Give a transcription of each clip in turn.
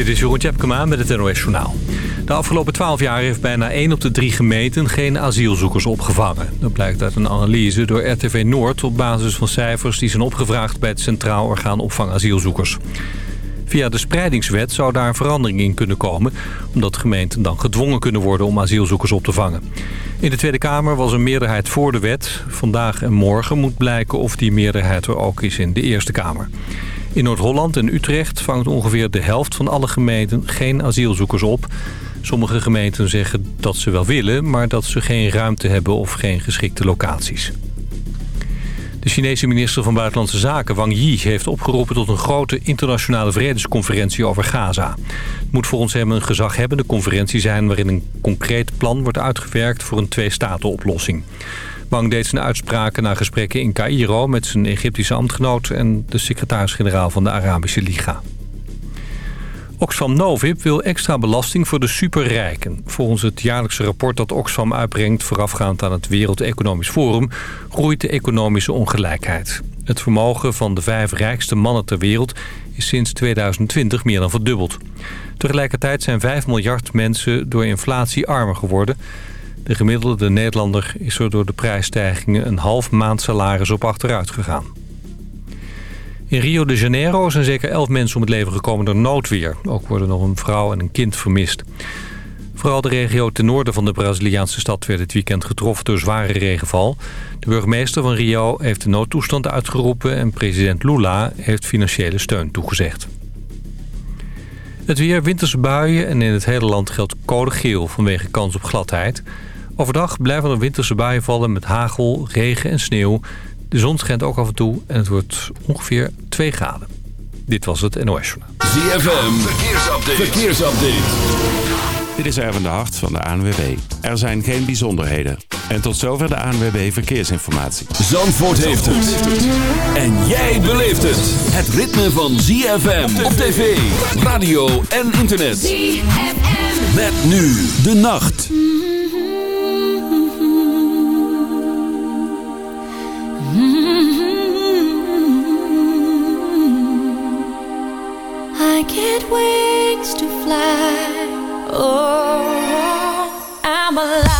Dit is Jeroen Tjepkema met het NOS Journaal. De afgelopen 12 jaar heeft bijna 1 op de 3 gemeenten geen asielzoekers opgevangen. Dat blijkt uit een analyse door RTV Noord op basis van cijfers die zijn opgevraagd bij het Centraal Orgaan Opvang Asielzoekers. Via de spreidingswet zou daar verandering in kunnen komen... omdat gemeenten dan gedwongen kunnen worden om asielzoekers op te vangen. In de Tweede Kamer was een meerderheid voor de wet. Vandaag en morgen moet blijken of die meerderheid er ook is in de Eerste Kamer. In Noord-Holland en Utrecht vangt ongeveer de helft van alle gemeenten geen asielzoekers op. Sommige gemeenten zeggen dat ze wel willen, maar dat ze geen ruimte hebben of geen geschikte locaties. De Chinese minister van Buitenlandse Zaken, Wang Yi, heeft opgeroepen tot een grote internationale vredesconferentie over Gaza. Het moet volgens hem een gezaghebbende conferentie zijn waarin een concreet plan wordt uitgewerkt voor een twee-staten-oplossing. Wang deed zijn uitspraken na gesprekken in Cairo met zijn Egyptische ambtgenoot en de secretaris-generaal van de Arabische Liga. Oxfam Novib wil extra belasting voor de superrijken. Volgens het jaarlijkse rapport dat Oxfam uitbrengt... voorafgaand aan het Wereld Economisch Forum... groeit de economische ongelijkheid. Het vermogen van de vijf rijkste mannen ter wereld... is sinds 2020 meer dan verdubbeld. Tegelijkertijd zijn 5 miljard mensen door inflatie armer geworden. De gemiddelde Nederlander is er door de prijsstijgingen... een half maand salaris op achteruit gegaan. In Rio de Janeiro zijn zeker elf mensen om het leven gekomen door noodweer. Ook worden nog een vrouw en een kind vermist. Vooral de regio ten noorden van de Braziliaanse stad werd het weekend getroffen door zware regenval. De burgemeester van Rio heeft de noodtoestand uitgeroepen en president Lula heeft financiële steun toegezegd. Het weer, winterse buien en in het hele land geldt code geel vanwege kans op gladheid. Overdag blijven er winterse buien vallen met hagel, regen en sneeuw. De zon schijnt ook af en toe en het wordt ongeveer 2 graden. Dit was het NOS Journaal. ZFM, verkeersupdate. verkeersupdate. Dit is Erwin de Hart van de ANWB. Er zijn geen bijzonderheden. En tot zover de ANWB Verkeersinformatie. Zandvoort heeft het. En jij beleeft het. Het ritme van ZFM op tv, radio en internet. ZFM. Met nu de nacht. I get wings to fly. Oh, I'm alive.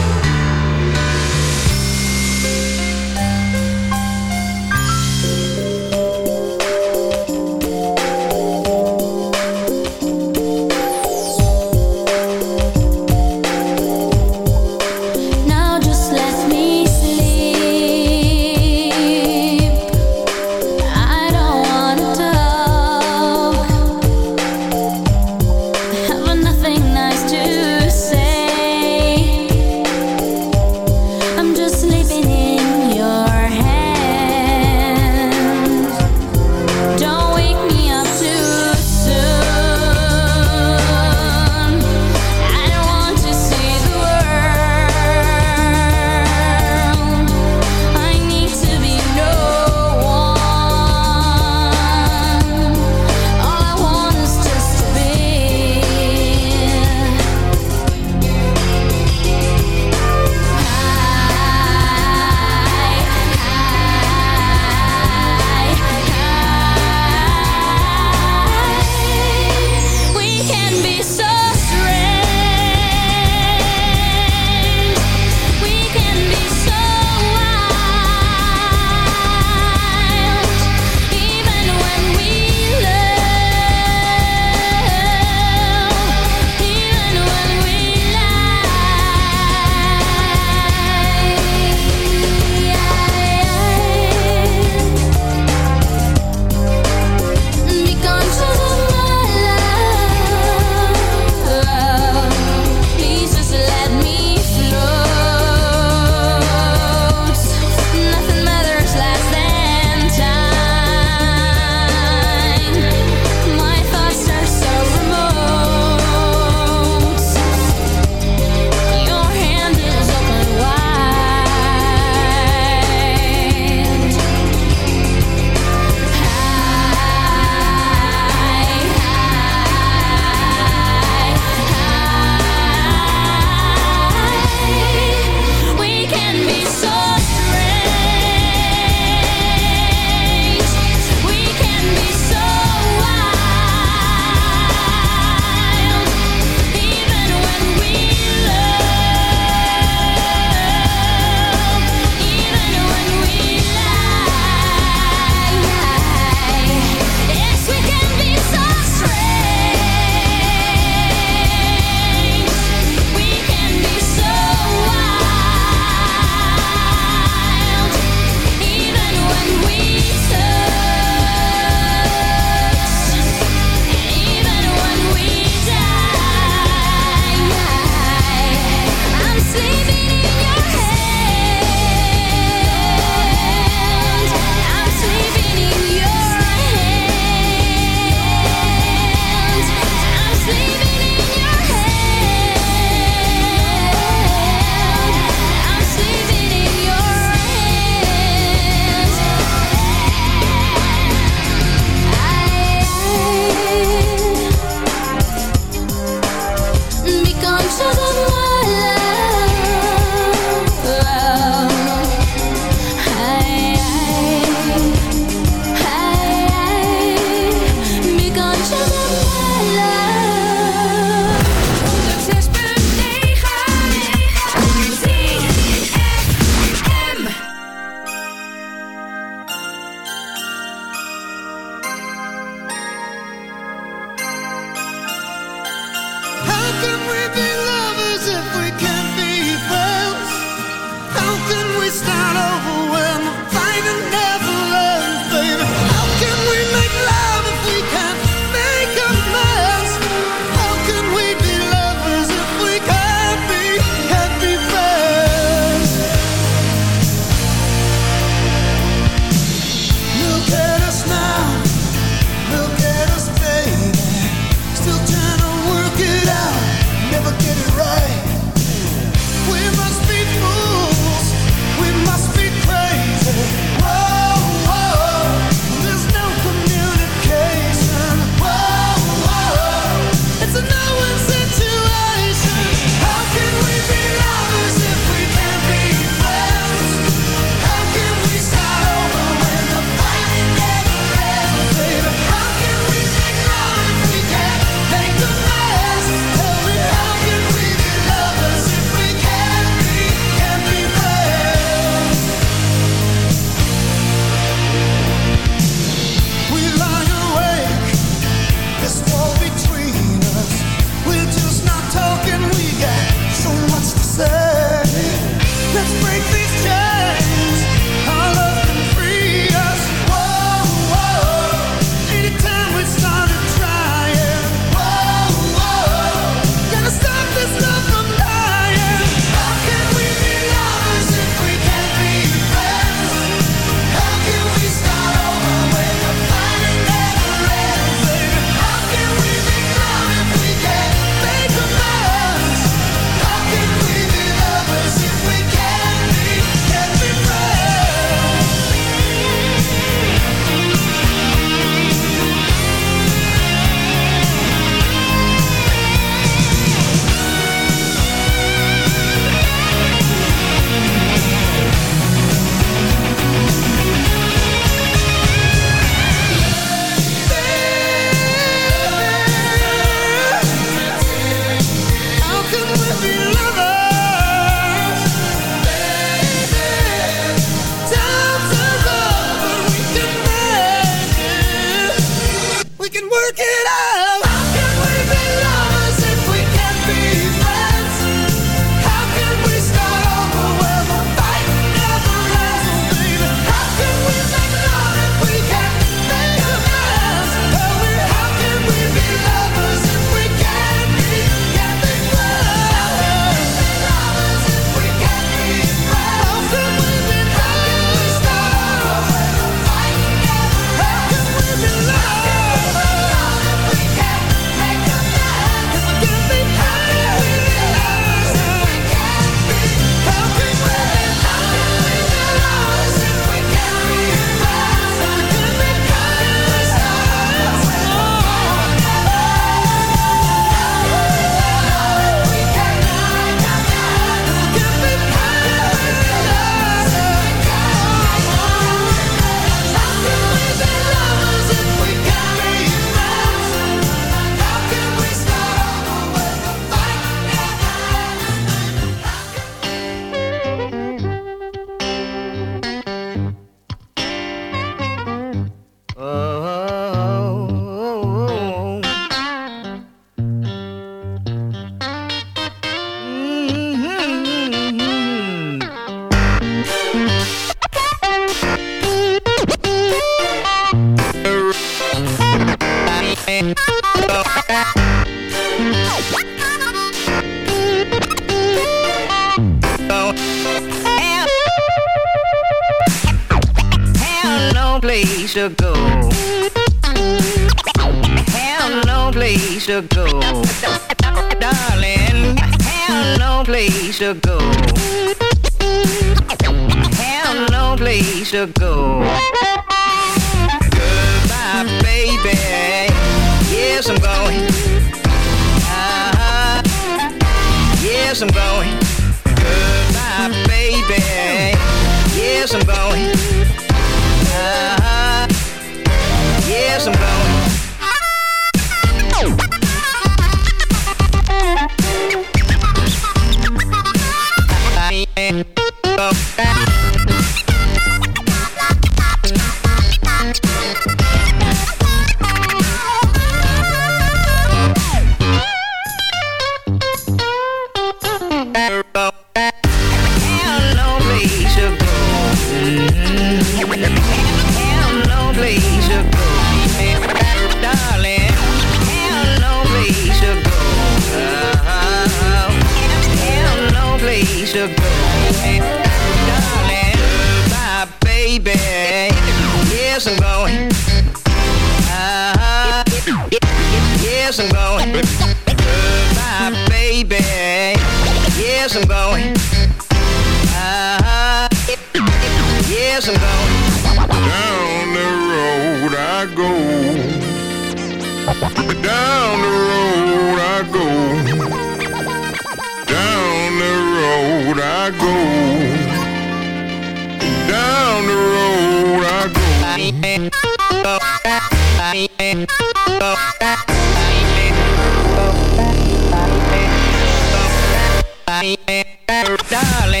Darling,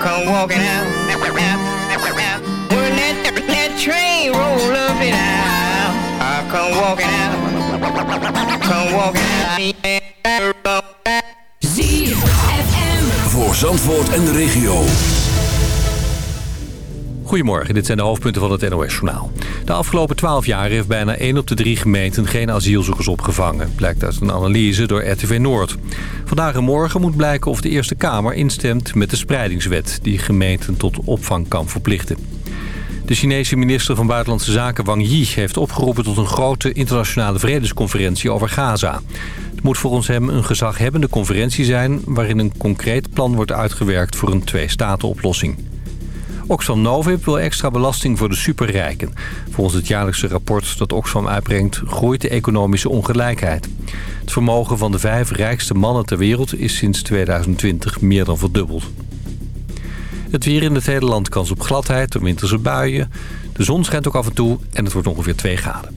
come walking out. When that, that train roll up and out, I come walking out, come walking out. ZFM. Voor Zandvoort en de regio. Goedemorgen, dit zijn de hoofdpunten van het NOS-journaal. De afgelopen 12 jaar heeft bijna 1 op de 3 gemeenten geen asielzoekers opgevangen. Blijkt uit een analyse door RTV Noord. Vandaag en morgen moet blijken of de Eerste Kamer instemt met de spreidingswet... die gemeenten tot opvang kan verplichten. De Chinese minister van Buitenlandse Zaken Wang Yi heeft opgeroepen tot een grote internationale vredesconferentie over Gaza. Het moet volgens hem een gezaghebbende conferentie zijn waarin een concreet plan wordt uitgewerkt voor een twee-staten-oplossing. Oxfam Novib wil extra belasting voor de superrijken. Volgens het jaarlijkse rapport dat Oxfam uitbrengt groeit de economische ongelijkheid. Het vermogen van de vijf rijkste mannen ter wereld is sinds 2020 meer dan verdubbeld. Het weer in het hele land kans op gladheid, de winterse buien. De zon schijnt ook af en toe en het wordt ongeveer 2 graden.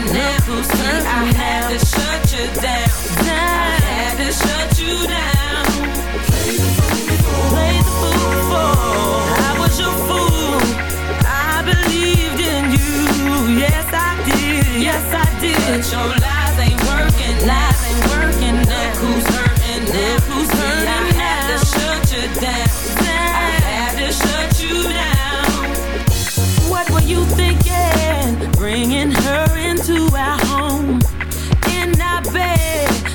and see I had to shut you down.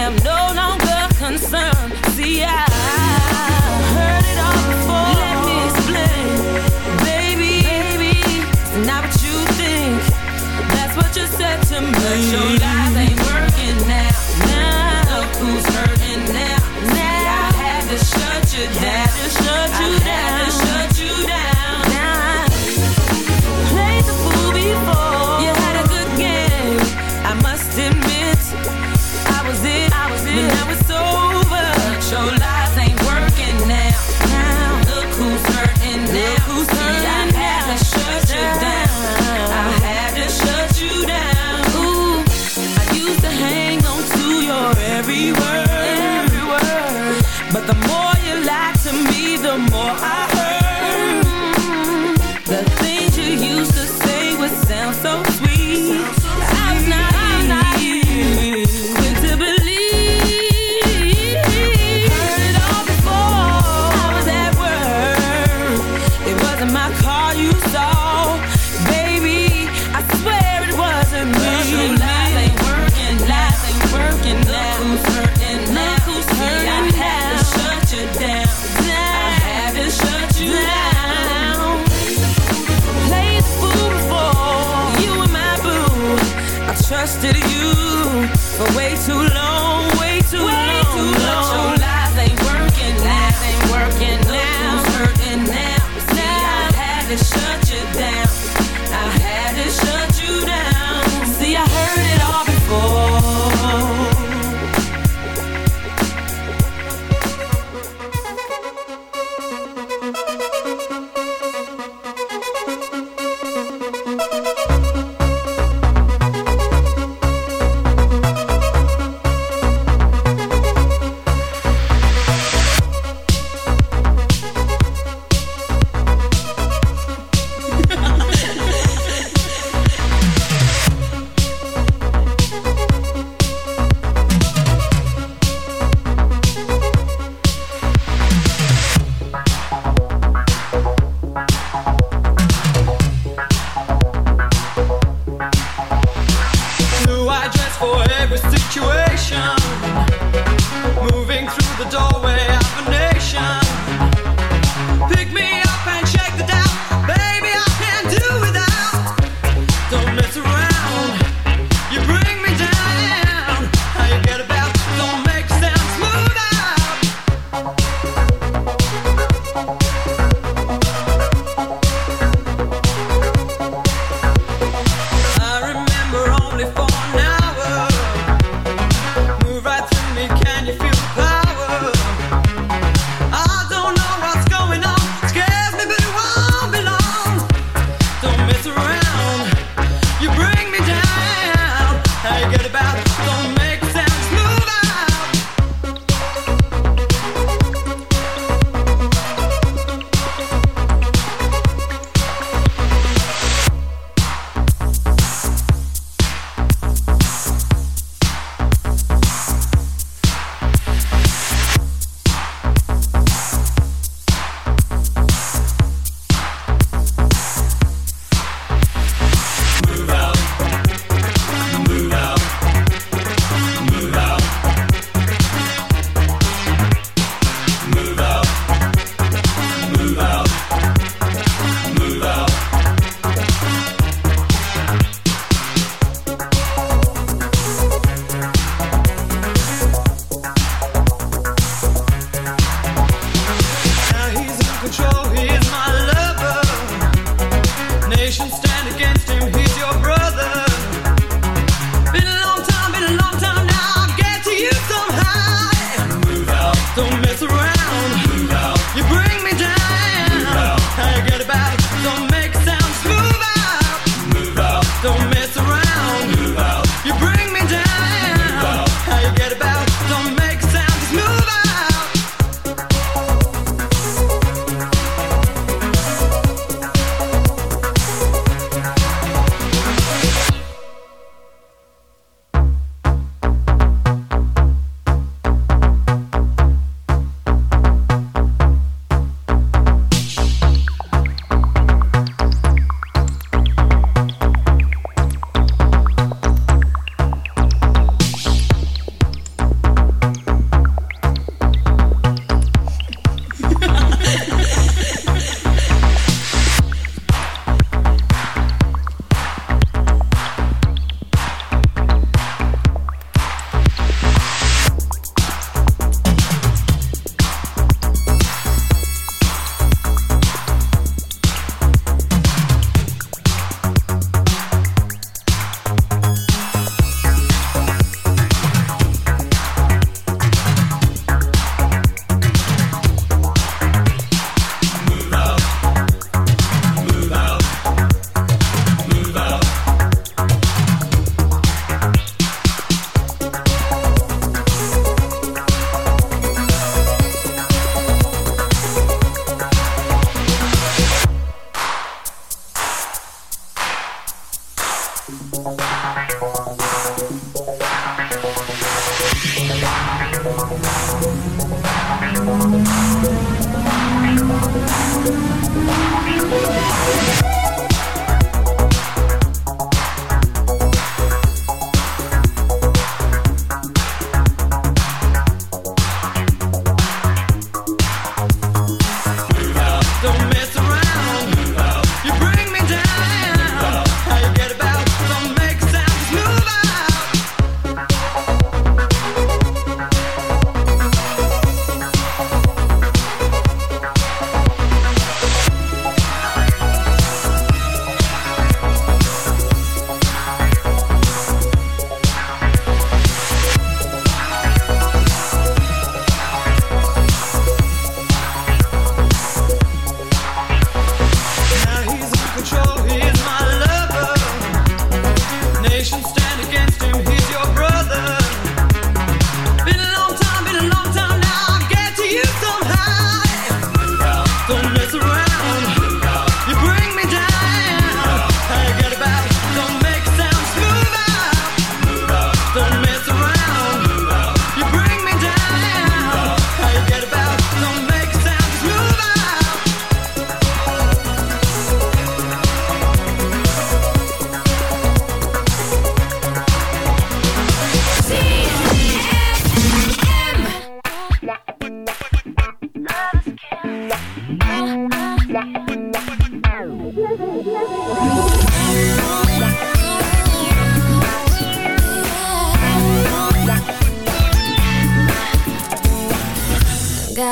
am no longer concerned. See, I heard it all before. Let me explain, baby. baby it's not what you think. That's what you said to me. But your lies ain't worth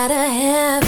gotta have